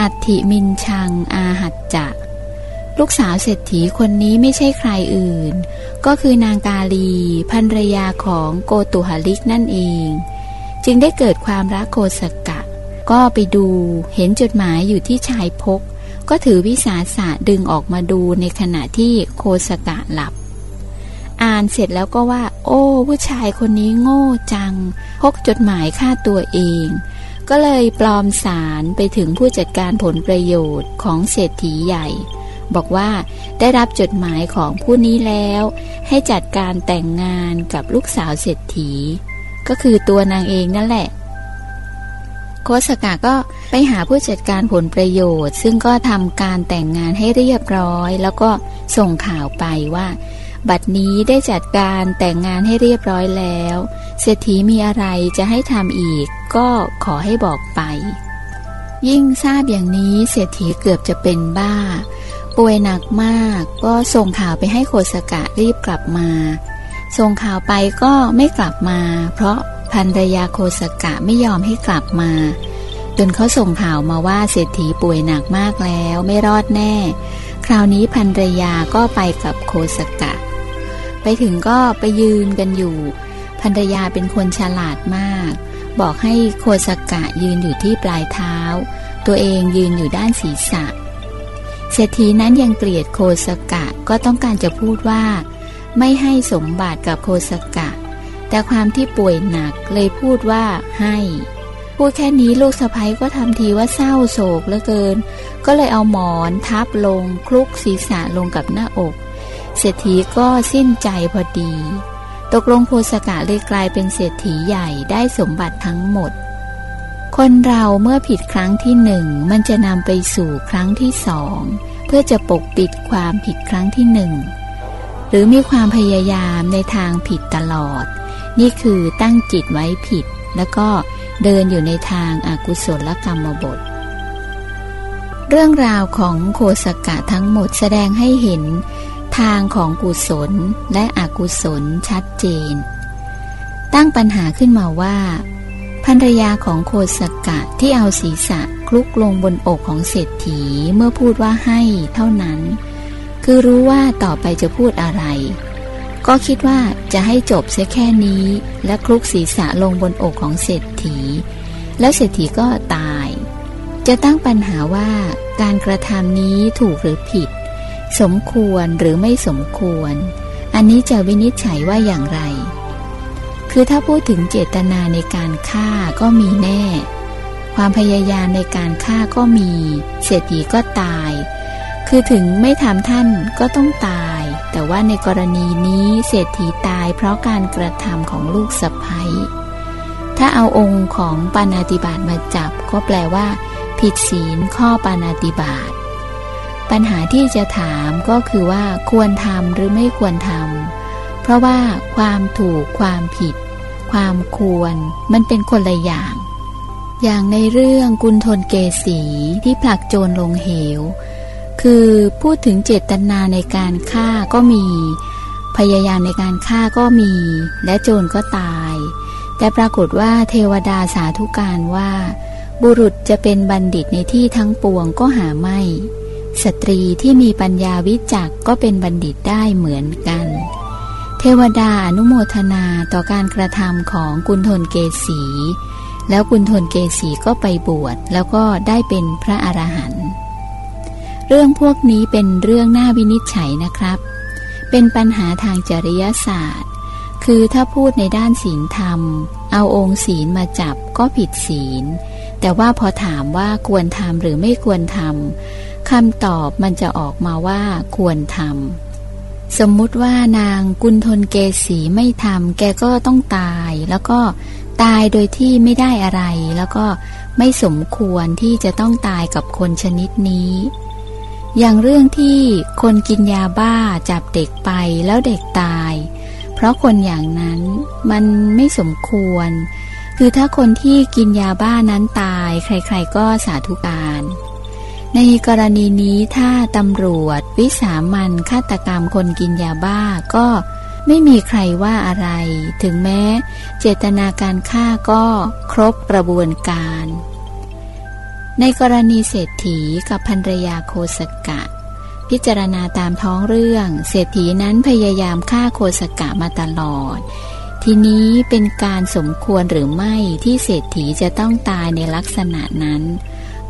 อัติมินชังอาหัดจะ ลูกสาวเศรษฐีคนนี้ไม่ใช่ใครอื่น ก็คือนางกาลีภรรยาของโกตุหลิกนั่นเอง จึงได้เกิดความรักโคสกะ ก็ไปดูเห็นจดหมายอยู่ที่ชายพก ก็ถือวิสาสะดึงออกมาดูในขณะที่โคสกะหลับ อ่านเสร็จแล้วก็ว่า โอ้ผู้ชายคนนี้โง่จัง พกจดหมายฆ่าตัวเองก็เลยปลอมสารไปถึงผู้จัดการผลประโยชน์ของเศรษฐีใหญ่ บอกว่าได้รับจดหมายของผู้นี้แล้ว ให้จัดการแต่งงานกับลูกสาวเศรษฐี ก็คือตัวนางเองนั่นแหละ โคสกาก็ไปหาผู้จัดการผลประโยชน์ ซึ่งก็ทำการแต่งงานให้เรียบร้อย แล้วก็ส่งข่าวไปว่า บัดนี้ได้จัดการแต่งงานให้เรียบร้อยแล้ว เศรษฐีมีอะไรจะให้ทำอีก ก็ขอให้บอกไปยิ่งทราบอย่างนี้เศรษฐีเกือบจะเป็นบ้า ป่วยหนักมากก็ส่งข่าวไปให้โคสกะรีบกลับมา ส่งข่าวไปก็ไม่กลับมา เพราะภรรยาโคสกะไม่ยอมให้กลับมา จนเขาส่งข่าวมาว่าเศรษฐีป่วยหนักมากแล้วไม่รอดแน่ คราวนี้ภรรยาก็ไปกับโคสกะ ไปถึงก็ไปยืนกันอยู่ภรรยาเป็นคนฉลาดมาก บอกให้โคสกะยืนอยู่ที่ปลายเท้า ตัวเองยืนอยู่ด้านศีรษะ เศรษฐีนั้นยังเกลียดโคสกะก็ต้องการจะพูดว่า ไม่ให้สมบัติกับโคสกะ แต่ความที่ป่วยหนักเลยพูดว่าให้ พูดแค่นี้ลูกสะพ้ยก็ทำทีว่าเศร้าโศกเหลือเกิน ก็เลยเอาหมอนทับลงคลุกศีรษะลงกับหน้าอก เศรษฐีก็สิ้นใจพอดี ตกลงโคสกะเลยกลายเป็นเศรษฐีใหญ่ได้สมบัติทั้งหมด คนเราเมื่อผิดครั้งที่หนึ่งมันจะนำไปสู่ครั้งที่สอง เพื่อจะปกปิดความผิดครั้งที่หนึ่ง หรือมีความพยายามในทางผิดตลอด นี่คือตั้งจิตไว้ผิด แล้วก็เดินอยู่ในทางอากุศลกรรมบท เรื่องราวของโคสกะทั้งหมดแสดงให้เห็น ทางของกุศลและอกุศลชัดเจน ตั้งปัญหาขึ้นมาว่า ภรรยาของโคสกะที่เอาศีรษะคลุกลงบนอกของเศรษฐีเมื่อพูดว่าให้เท่านั้น คือรู้ว่าต่อไปจะพูดอะไร ก็คิดว่าจะให้จบเสียแค่นี้ และคลุกศีรษะลงบนอกของเศรษฐี แล้วเศรษฐีก็ตาย จะตั้งปัญหาว่าการกระทำนี้ถูกหรือผิด สมควรหรือไม่สมควร อันนี้จะวินิจฉัยว่าอย่างไร คือถ้าพูดถึงเจตนาในการฆ่าก็มีแน่ ความพยายามในการฆ่าก็มี เศรษฐีก็ตาย คือถึงไม่ทำท่านก็ต้องตาย แต่ว่าในกรณีนี้เศรษฐีตายเพราะการกระทำของลูกสะพ้ยถ้าเอาองค์ของปานาติบาตมาจับก็แปลว่า ผิดศีลข้อปานาติบาตปัญหาที่จะถามก็คือว่าควรทำหรือไม่ควรทำ ราะว่าความถูกความผิด ความควรมันเป็นคนละอย่าง อย่างในเรื่องกุณฑลเกษีที่ผลักโจรลงเหว คือพูดถึงเจตนาในการฆ่าก็มี พยายามในการฆ่าก็มี และโจรก็ตาย แต่ปรากฏว่าเทวดาสาธุการว่า บุรุษจะเป็นบัณฑิตในที่ทั้งปวงก็หาไม่สตรีที่มีปัญญาวิจักก็เป็นบัณฑิตได้เหมือนกัน เทวดาอนุโมทนาต่อการกระทำของกุณฑลเกษี แล้วกุณฑลเกษีก็ไปบวชแล้วก็ได้เป็นพระอรหันต์เรื่องพวกนี้เป็นเรื่องน่าวินิจฉัยนะครับ เป็นปัญหาทางจริยศาสตร์ คือถ้าพูดในด้านศีลธรรม เอาองค์ศีลมาจับก็ผิดศีล แต่ว่าพอถามว่าควรทำหรือไม่ควรทำคำตอบมันจะออกมาว่าควรทำ สมมุติว่านางกุณฑลเกษีไม่ทำแกก็ต้องตาย แล้วก็ตายโดยที่ไม่ได้อะไร แล้วก็ไม่สมควรที่จะต้องตายกับคนชนิดนี้ อย่างเรื่องที่คนกินยาบ้าจับเด็กไปแล้วเด็กตาย เพราะคนอย่างนั้นมันไม่สมควร คือถ้าคนที่กินยาบ้านั้นตาย ใครๆก็สาธุการ ในกรณีนี้ถ้าตำรวจ วิสามันฆาตกรรมคนกินยาบ้าก็ไม่มีใครว่าอะไร ถึงแม้ เจตนาการฆ่าก็ครบกระบวนการ ในกรณีเศรษฐีกับภรรยาโคสกะ พิจารณาตามท้องเรื่อง เศรษฐีนั้นพยายามฆ่าโคสกะมาตลอด ทีนี้เป็นการสมควรหรือไม่ที่เศรษฐีจะต้องตายในลักษณะนั้น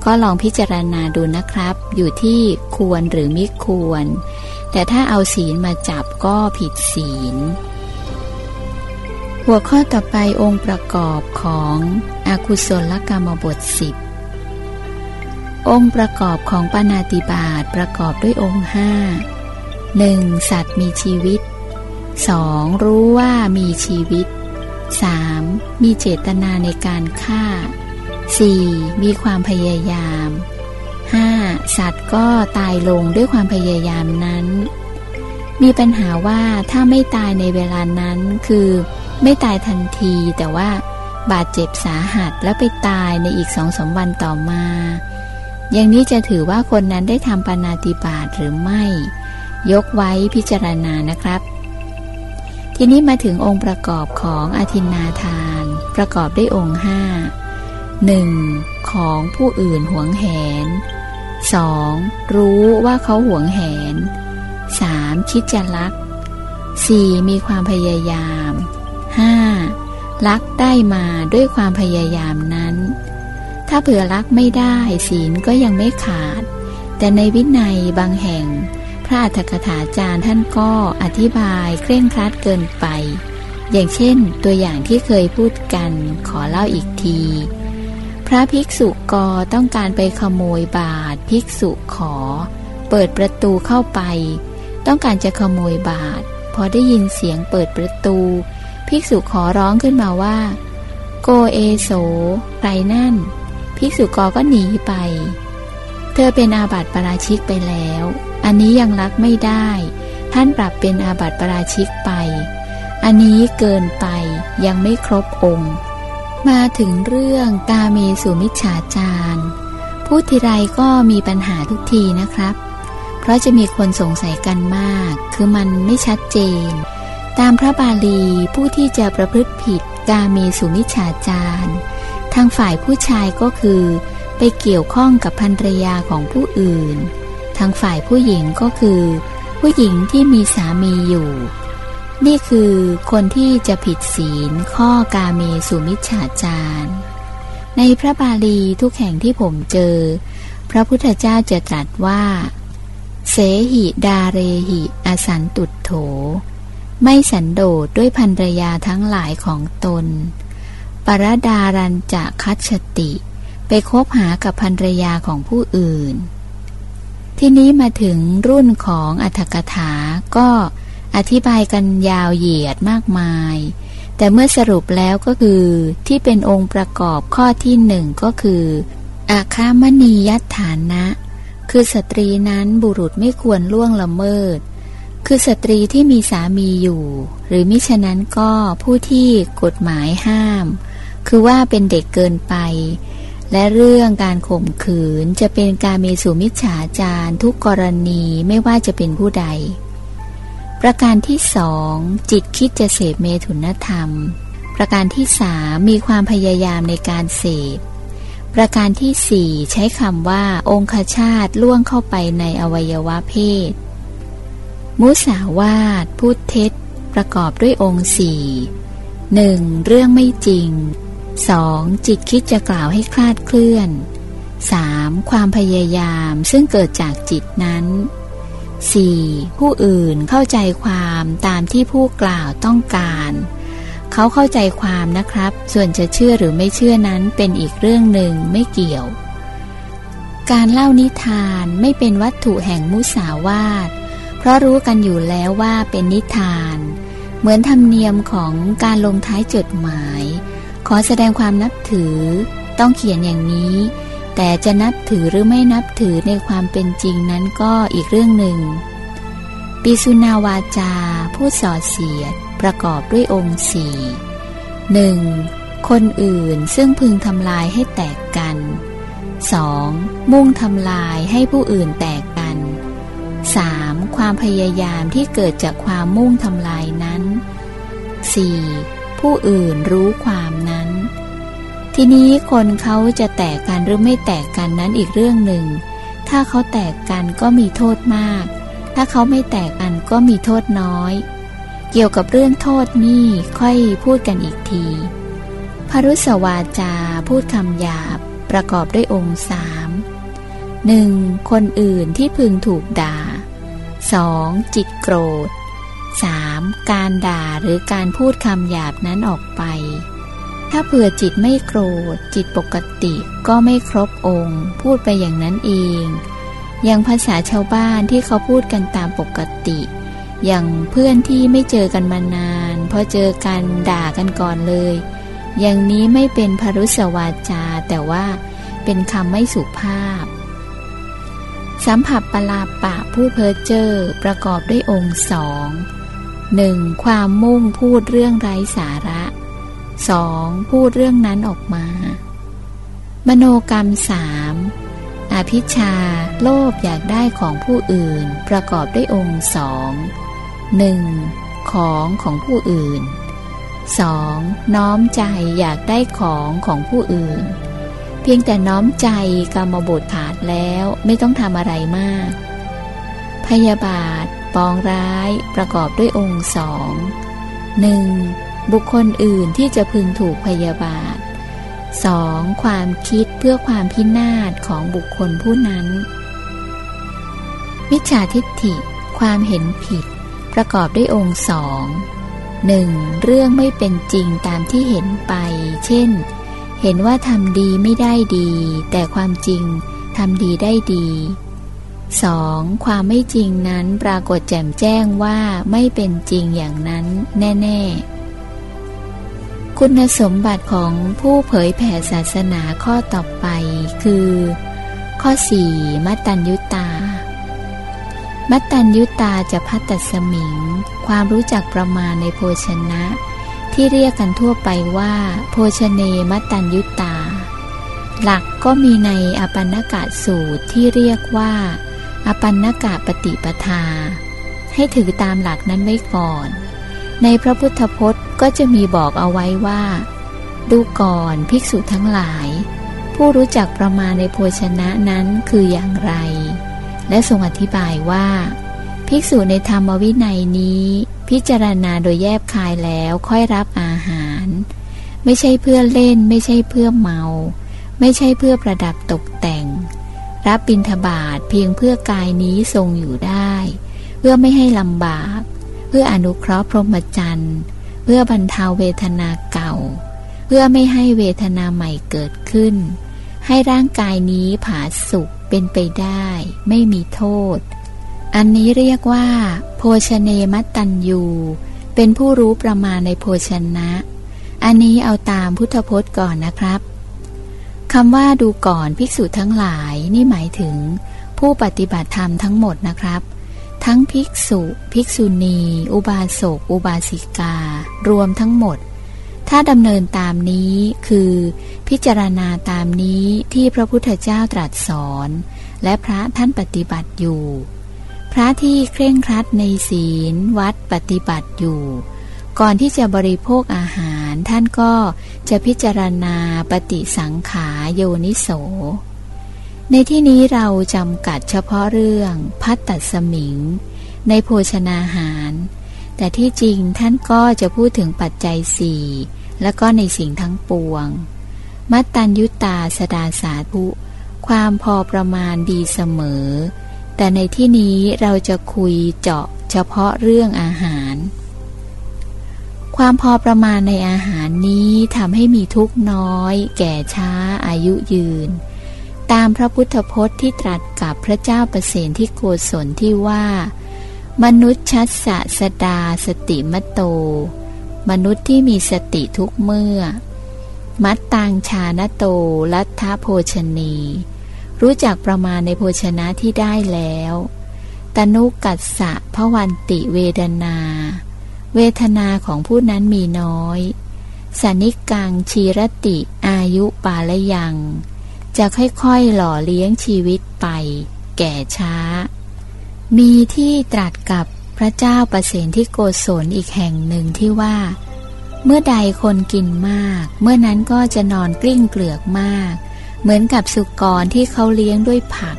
ก็ลองพิจารณาดูนะครับ อยู่ที่ควรหรือไม่ควร แต่ถ้าเอาศีลมาจับก็ผิดศีล หัวข้อต่อไปองค์ประกอบของอากุศลกรรมบทสิบองค์ประกอบของปนาติบาตประกอบด้วยองค์ห้าหนึ่งสัตว์มีชีวิต 2. รู้ว่ามีชีวิต 3. มีเจตนาในการฆ่า 4. มีความพยายาม 5. สัตว์ก็ตายลงด้วยความพยายามนั้น มีปัญหาว่าถ้าไม่ตายในเวลานั้นคือ ไม่ตายทันทีแต่ว่าบาดเจ็บสาหัสแล้วไปตายในอีกสองสมวันต่อมา อย่างนี้จะถือว่าคนนั้นได้ทำปานาติบาตหรือไม่ ยกไว้พิจารณานะครับ ทีนี้มาถึงองค์ประกอบของอธินาทาน ประกอบด้วยองค์ห้า หนึ่งของผู้อื่นหวงแหน 2. รู้ว่าเขาหวงแหน 3. คิดจะลัก 4. มีความพยายาม 5. ลักได้มาด้วยความพยายามนั้น ถ้าเผื่อลักไม่ได้ศีลก็ยังไม่ขาด แต่ในวินัยบางแห่ง พระอัฏฐกถาจารย์ท่านก็อธิบายเคร่งครัดเกินไป อย่างเช่นตัวอย่างที่เคยพูดกันขอเล่าอีกที พระภิกษุกอต้องการไปขโมยบาทภิกษุขอ เปิดประตูเข้าไป ต้องการจะขโมยบาทพอได้ยินเสียงเปิดประตู ภิกษุขอร้องขึ้นมาว่า โกเอโสไรนั่น ภิกษุกอก็หนีไป เธอเป็นอาบัติปราชิกไปแล้ว อันนี้ยังรักไม่ได้ ท่านปรับเป็นอาบัติปราชิกไป อันนี้เกินไปยังไม่ครบองค์ มาถึงเรื่องกาเมสุมิจฉาจารพูดทีไรก็มีปัญหาทุกทีนะครับ เพราะจะมีคนสงสัยกันมาก คือมันไม่ชัดเจน ตามพระบาลีผู้ที่จะประพฤติผิดกาเมสุมิชาจารทางฝ่ายผู้ชายก็คือ ไปเกี่ยวข้องกับภรรยาของผู้อื่น ทางฝ่ายผู้หญิงก็คือ ผู้หญิงที่มีสามีอยู่ นี่คือคนที่จะผิดศีลข้อกาเมสุมิชาจารในพระบาลีทุกแห่งที่ผมเจอ พระพุทธเจ้าจะตรัสว่า เสหิดาเรหิอสันตุโถ ไม่สันโดษด้วยพันรยาทั้งหลายของตน ปรดารันจะคัตติ ไปคบหากับพันรยาของผู้อื่น ที่นี้มาถึงรุ่นของอัธกถาก็ อธิบายกันยาวเหยียดมากมาย แต่เมื่อสรุปแล้วก็คือที่เป็นองค์ประกอบข้อที่หนึ่งก็คืออาคามณียตฐานะ คือสตรีนั้นบุรุษไม่ควรล่วงละเมิด คือสตรีที่มีสามีอยู่ หรือมิฉะนั้นก็ผู้ที่กฎหมายห้าม คือว่าเป็นเด็กเกินไป และเรื่องการข่มขืนจะเป็นการมีสุมิจฉาจารทุกกรณีไม่ว่าจะเป็นผู้ใด ประการที่สองจิตคิดจะเสพเมถุนธรรม ประการที่สามมีความพยายามในการเสพประการที่สี่ใช้คำว่า องคชาตล่วงเข้าไปในอวัยวะเพศ มุสาวาทพูดเท็จ ประกอบด้วยองค์สี่หนึ่งเรื่องไม่จริง 2. จิตคิดจะกล่าวให้คลาดเคลื่อน 3. ความพยายามซึ่งเกิดจากจิตนั้น 4. ผู้อื่นเข้าใจความตามที่ผู้กล่าวต้องการ เขาเข้าใจความนะครับ ส่วนจะเชื่อหรือไม่เชื่อนั้นเป็นอีกเรื่องหนึ่งไม่เกี่ยว การเล่านิทานไม่เป็นวัตถุแห่งมุสาวาท เพราะรู้กันอยู่แล้วว่าเป็นนิทาน เหมือนธรรมเนียมของการลงท้ายจดหมาย ขอแสดงความนับถือ ต้องเขียนอย่างนี้ แต่จะนับถือหรือไม่นับถือในความเป็นจริงนั้นก็อีกเรื่องหนึ่ง ปิสุนาวาจาผู้สอดเสียด ประกอบด้วยองค์สี่หนึ่งคนอื่นซึ่งพึงทำลายให้แตกกัน 2. มุ่งทำลายให้ผู้อื่นแตกกัน 3. ความพยายามที่เกิดจากความมุ่งทำลายนั้น 4. ผู้อื่นรู้ความ ทีนี้คนเขาจะแตกกันหรือไม่แตกกันนั้นอีกเรื่องหนึ่ง ถ้าเขาแตกกันก็มีโทษมาก ถ้าเขาไม่แตกกันก็มีโทษน้อย เกี่ยวกับเรื่องโทษนี่ค่อยพูดกันอีกทีพรุสวาจาพูดคำหยาบประกอบด้วยองค์สามหนึ่งคนอื่นที่พึงถูกด่า 2. จิตโกรธ 3. การด่าหรือการพูดคำหยาบนั้นออกไป ถ้าเผื่อจิตไม่โกรธ จิตปกติก็ไม่ครบองค์ พูดไปอย่างนั้นเอง อย่างภาษาชาวบ้านที่เขาพูดกันตามปกติ อย่างเพื่อนที่ไม่เจอกันมานานพอเจอกันด่ากันก่อนเลย อย่างนี้ไม่เป็นพรุสวาจา แต่ว่าเป็นคำไม่สุภาพ สัมผัสปลาปะผู้เพ้อเจ้อประกอบด้วยองค์สองหนึ่งความมุ่งพูดเรื่องไร้สาระ สองพูดเรื่องนั้นออกมา มโนกรรมสามอภิชา โลภอยากได้ของผู้อื่น ประกอบด้วยองค์สองหนึ่งของของผู้อื่นสองน้อมใจอยากได้ของของผู้อื่น เพียงแต่น้อมใจกรรมบทขาดแล้วไม่ต้องทำอะไรมาก พยาบาท ปองร้าย ประกอบด้วยองค์สองหนึ่ง บุคคลอื่นที่จะพึงถูกพยาบาทสองความคิดเพื่อความพินาศของบุคคลผู้นั้น มิจฉาทิฏฐิ ความเห็นผิด ประกอบด้วยองค์สองหนึ่งเรื่องไม่เป็นจริงตามที่เห็นไป เช่น เห็นว่าทำดีไม่ได้ดี แต่ความจริงทำดีได้ดี 2. ความไม่จริงนั้นปรากฏแจ่มแจ้งว่าไม่เป็นจริงอย่างนั้นแน่ ๆ คุณสมบัติของผู้เผยแผ่ศาสนาข้อต่อไปคือ ข้อ 4. มัตตัญยุตา มัตตัญยุตาจะพัตตสมิง ความรู้จักประมาณในโภชนะ ที่เรียกกันทั่วไปว่า โภชเนมัตัญยุตา หลักก็มีในอปันนกะสูตรที่เรียกว่า อปันนกะปฏิปทา ให้ถือตามหลักนั้นไว้ก่อน ในพระพุทธพจน์ก็จะมีบอกเอาไว้ว่า ดูก่อนภิกษุทั้งหลาย ผู้รู้จักประมาณในโภชนะนั้นคืออย่างไร และทรงอธิบายว่า ภิกษุในธรรมวินัยนี้ พิจารณาโดยแยบคายแล้วค่อยรับอาหาร ไม่ใช่เพื่อเล่น ไม่ใช่เพื่อเมา ไม่ใช่เพื่อประดับตกแต่ง รับบิณฑบาตเพียงเพื่อกายนี้ทรงอยู่ได้ เพื่อไม่ให้ลำบาก เพื่ออนุเคราะห์พรหมจรรย์เพื่อบรรเทาเวทนาเก่า เพื่อไม่ให้เวทนาใหม่เกิดขึ้น ให้ร่างกายนี้ผาสุกเป็นไปได้ ไม่มีโทษ อันนี้เรียกว่า โภชเนมัตตัญยูเป็นผู้รู้ประมาณในโภชนะ อันนี้เอาตามพุทธพจน์ก่อนนะครับคำว่าดูก่อนภิกษุทั้งหลายนี่หมายถึง ผู้ปฏิบัติธรรมทั้งหมดนะครับ ทั้งภิกษุ ภิกษุณี อุบาสก อุบาสิกา รวมทั้งหมด ถ้าดำเนินตามนี้คือ พิจารณาตามนี้ที่พระพุทธเจ้าตรัสสอน และพระท่านปฏิบัติอยู่ พระที่เคร่งครัดในศีลวัดปฏิบัติอยู่ ก่อนที่จะบริโภคอาหารท่านก็จะพิจารณาปฏิสังขาโยนิโส ในที่นี้เราจำกัดเฉพาะเรื่องพัตตสมิง ในโภชนาหาร แต่ที่จริงท่านก็จะพูดถึงปัจจัยสี่และก็ในสิ่งทั้งปวง มัตตัญยุตาสดาสาธุ ความพอประมาณดีเสมอ แต่ในที่นี้เราจะคุยเจาะเฉพาะเรื่องอาหาร ความพอประมาณในอาหารนี้ทำให้มีทุกน้อย แก่ช้าอายุยืน ตามพระพุทธพจน์ที่ตรัสกับพระเจ้าประสนที่โกศลที่ว่า มนุษย์ชัดสะสดาสติมโต มนุษย์ที่มีสติทุกเมื่อ มัตตังชานโตลัทธโภชนี รู้จักประมาณในโภชนะที่ได้แล้ว ตนุกัสสะพวันติเวดนา เวทนาของผู้นั้นมีน้อย สนิกังชีรติอายุปาลยัง จะค่อยๆหล่อเลี้ยงชีวิตไป แก่ช้า มีที่ตรัสกับพระเจ้าประเสนที่โกศลอีกแห่งหนึ่งที่ว่า เมื่อใดคนกินมาก เมื่อนั้นก็จะนอนกลิ้งเกลือกมาก เหมือนกับสุกรที่เขาเลี้ยงด้วยผัก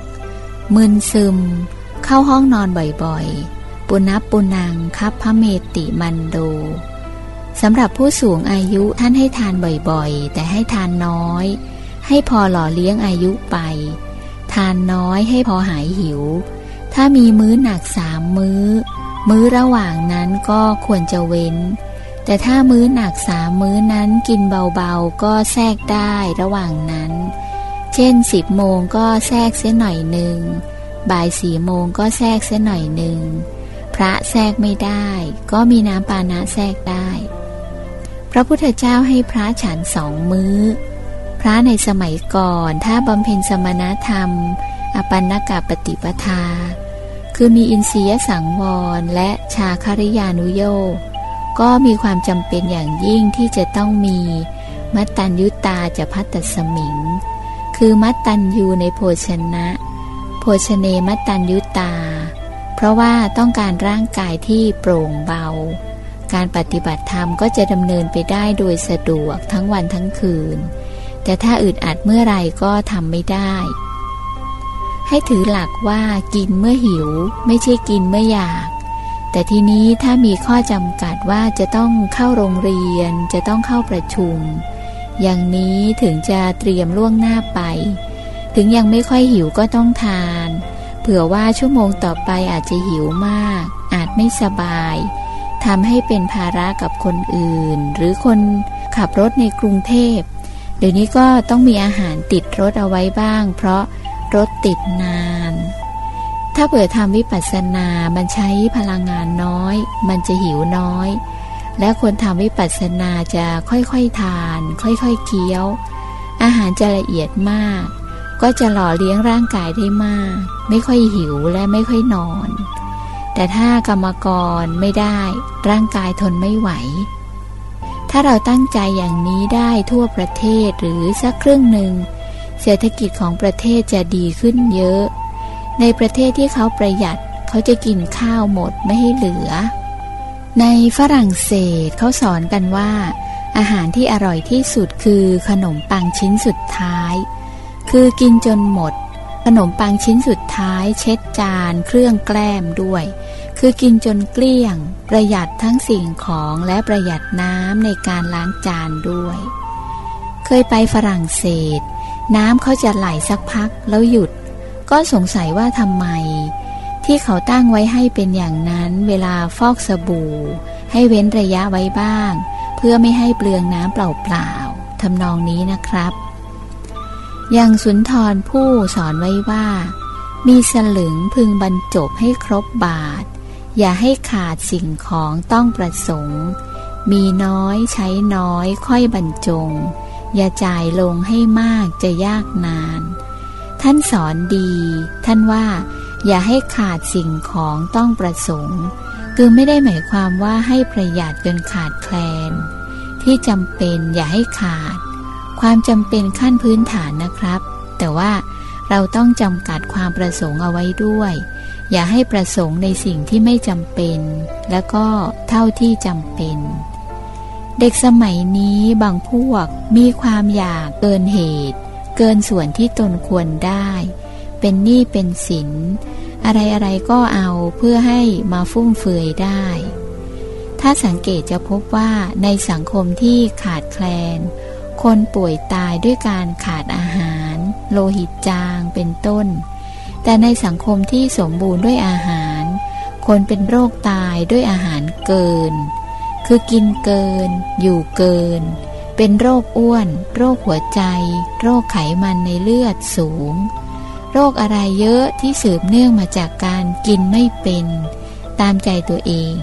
มึนซึม เข้าห้องนอนบ่อยๆ ปุนับปุนังคับพระเมติมันโดสำหรับผู้สูงอายุท่านให้ทานบ่อยๆ แต่ให้ทานน้อย ให้พอหล่อเลี้ยงอายุไป ทานน้อยให้พอหายหิว ถ้ามีมื้อหนักสามมื้อ มื้อระหว่างนั้นก็ควรจะเว้น แต่ถ้ามื้อหนักสามมื้อนั้นกินเบาๆ ก็แทรกได้ระหว่างนั้น เช่นสิบโมงก็แทรกเสียหน่อยหนึ่งบ่ายสี่โมงก็แทรกเสียหน่อยหนึ่งพระแทรกไม่ได้ ก็มีน้ำปานะแทรกได้ พระพุทธเจ้าให้พระฉันสองมือ้อ พระในสมัยก่อน ถ้าบำเพ็ญสมณธรรม อปันนกะปฏิปทา คือมีอินทรียสังวร และชาคริยานุโยกก็มีความจำเป็นอย่างยิ่งที่จะต้องมี มัตตัญยุตาจะพัตตสมิง คือมัตตัญยูในโภชนะ โภชเนมัตตัญยุตา เพราะว่าต้องการร่างกายที่โปร่งเบา การปฏิบัติธรรมก็จะดำเนินไปได้โดยสะดวกทั้งวันทั้งคืน แต่ถ้าอึดอัดเมื่อไรก็ทำไม่ได้ ให้ถือหลักว่ากินเมื่อหิว ไม่ใช่กินเมื่ออยาก แต่ทีนี้ถ้ามีข้อจำกัดว่าจะต้องเข้าโรงเรียน จะต้องเข้าประชุม อย่างนี้ถึงจะเตรียมล่วงหน้าไป ถึงยังไม่ค่อยหิวก็ต้องทาน เผื่อว่าชั่วโมงต่อไปอาจจะหิวมาก อาจไม่สบายทำให้เป็นภาระกับคนอื่น หรือคนขับรถในกรุงเทพ เดี๋ยวนี้ก็ต้องมีอาหารติดรถเอาไว้บ้าง เพราะรถติดนาน ถ้าเปิดทำวิปัสสนา มันใช้พลังงานน้อย มันจะหิวน้อย และคนทำวิปัสสนาจะค่อยๆทาน ค่อยๆเคี้ยว อาหารจะละเอียดมาก ก็จะหล่อเลี้ยงร่างกายได้มาก ไม่ค่อยหิวและไม่ค่อยนอน แต่ถ้ากรรมกรไม่ได้ ร่างกายทนไม่ไหว ถ้าเราตั้งใจอย่างนี้ได้ทั่วประเทศหรือสักครึ่งหนึ่ง เศรษฐกิจของประเทศจะดีขึ้นเยอะ ในประเทศที่เขาประหยัดเขาจะกินข้าวหมดไม่ให้เหลือ ในฝรั่งเศสเขาสอนกันว่า อาหารที่อร่อยที่สุดคือขนมปังชิ้นสุดท้าย คือกินจนหมด ขนมปังชิ้นสุดท้าย เช็ดจาน เครื่องแกล้มด้วย คือกินจนเกลี้ยง ประหยัดทั้งสิ่งของและประหยัดน้ำในการล้างจานด้วย เคยไปฝรั่งเศส น้ำเขาจะไหลสักพักแล้วหยุด ก็สงสัยว่าทำไม ที่เขาตั้งไว้ให้เป็นอย่างนั้นเวลาฟอกสบู่ ให้เว้นระยะไว้บ้าง เพื่อไม่ให้เปลืองน้ำเปล่าๆทำนองนี้นะครับอย่างสุนทรผู้สอนไว้ว่า มีสลึงพึงบรรจบให้ครบบาท อย่าให้ขาดสิ่งของต้องประสงค์ มีน้อยใช้น้อยค่อยบรรจง อย่าจ่ายลงให้มากจะยากนาน ท่านสอนดี ท่านว่า อย่าให้ขาดสิ่งของต้องประสงค์ คือไม่ได้หมายความว่าให้ประหยัดจนขาดแคลน ที่จำเป็นอย่าให้ขาด ความจำเป็นขั้นพื้นฐานนะครับ แต่ว่าเราต้องจำกัดความประสงค์เอาไว้ด้วย อย่าให้ประสงค์ในสิ่งที่ไม่จำเป็น แล้วก็เท่าที่จำเป็น เด็กสมัยนี้บางพวกมีความอยากเกินเหตุ เกินส่วนที่ตนควรได้ เป็นหนี้เป็นสิน อะไรอะไรก็เอาเพื่อให้มาฟุ่มเฟือยได้ ถ้าสังเกตจะพบว่าในสังคมที่ขาดแคลน คนป่วยตายด้วยการขาดอาหาร โลหิตจางเป็นต้น แต่ในสังคมที่สมบูรณ์ด้วยอาหาร คนเป็นโรคตายด้วยอาหารเกิน คือกินเกิน อยู่เกิน เป็นโรคอ้วน โรคหัวใจ โรคไขมันในเลือดสูง โรคอะไรเยอะที่สืบเนื่องมาจากการกินไม่เป็น ตามใจตัวเอง